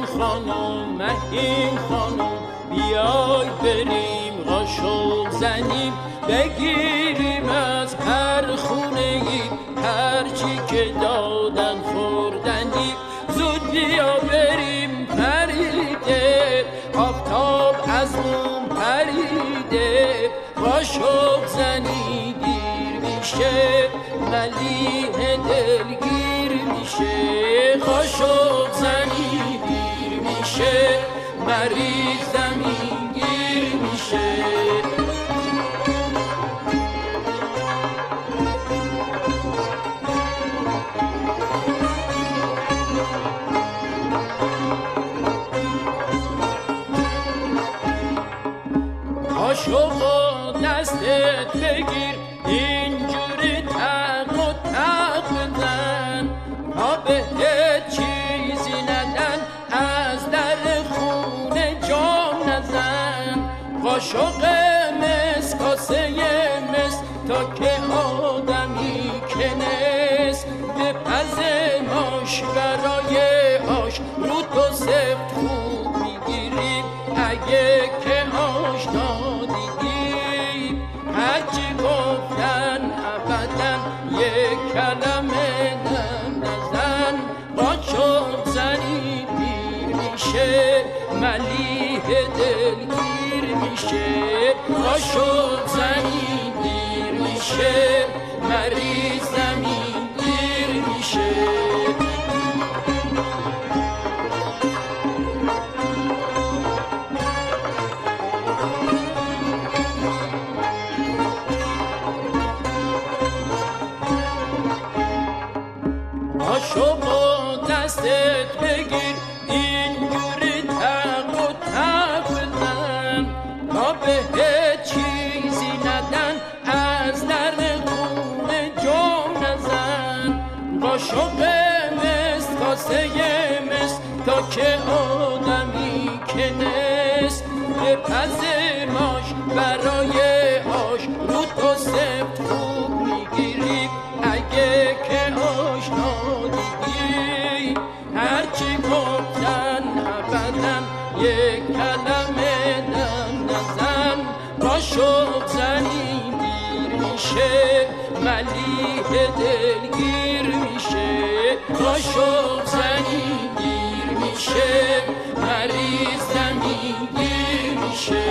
شهین خانم مهین خانم. بیای بریم قاشق زنیم. بگیریم از هر خونه ای هر چی که دادن خوردنی. زود بیا بریم پریده آفتاب از اون پریده قاشق زنی دیر میشه ملیه دلگیر میشه. قاشق زنی میشه مریض زمین گیر میشه قاشق دستت بگیر اینجوری قاشق مس کاسه مس تا که آدمی ملیح دلگیر میشه. با شد زنی دیر میشه. مریض زمین گیر میشه. قاشق مست کاسه مست تا که آدمی کنست به پز ماش برای آش رو تو سفت خوب می‌گیری. اگه که آشنا دیدی هرچی گفتن ابدا یک کلمه دم نزن. با شوق زنی میشه ملیح دلگیر شوق زنی دیر میشه مریض زمین گیر میشه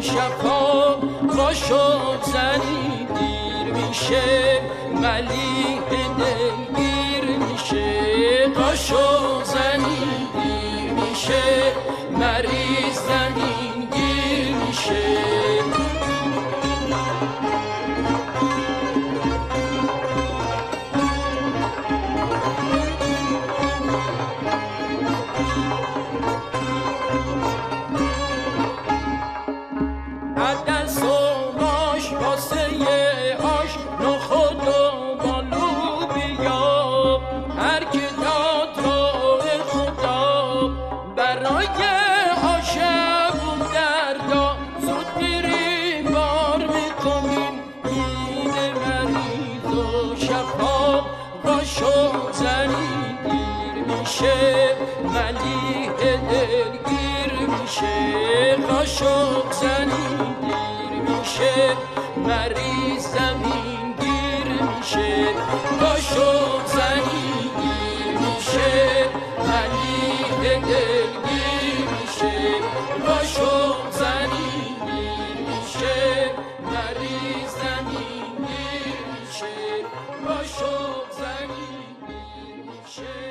شفا شد زنی دیر میشه ملیح دلگیر میشه. قاشق زنی دیر میشه مریض زمین میشه ولی دلگیر میشه. قاشق زمین گیر میشه مریض زمین گیر میشه. قاشق زمین گیر میشه ولی دلگیر میشه. قاشق زمین گیر میشه مریض زمین گیر میشه. قاشق زمین گیر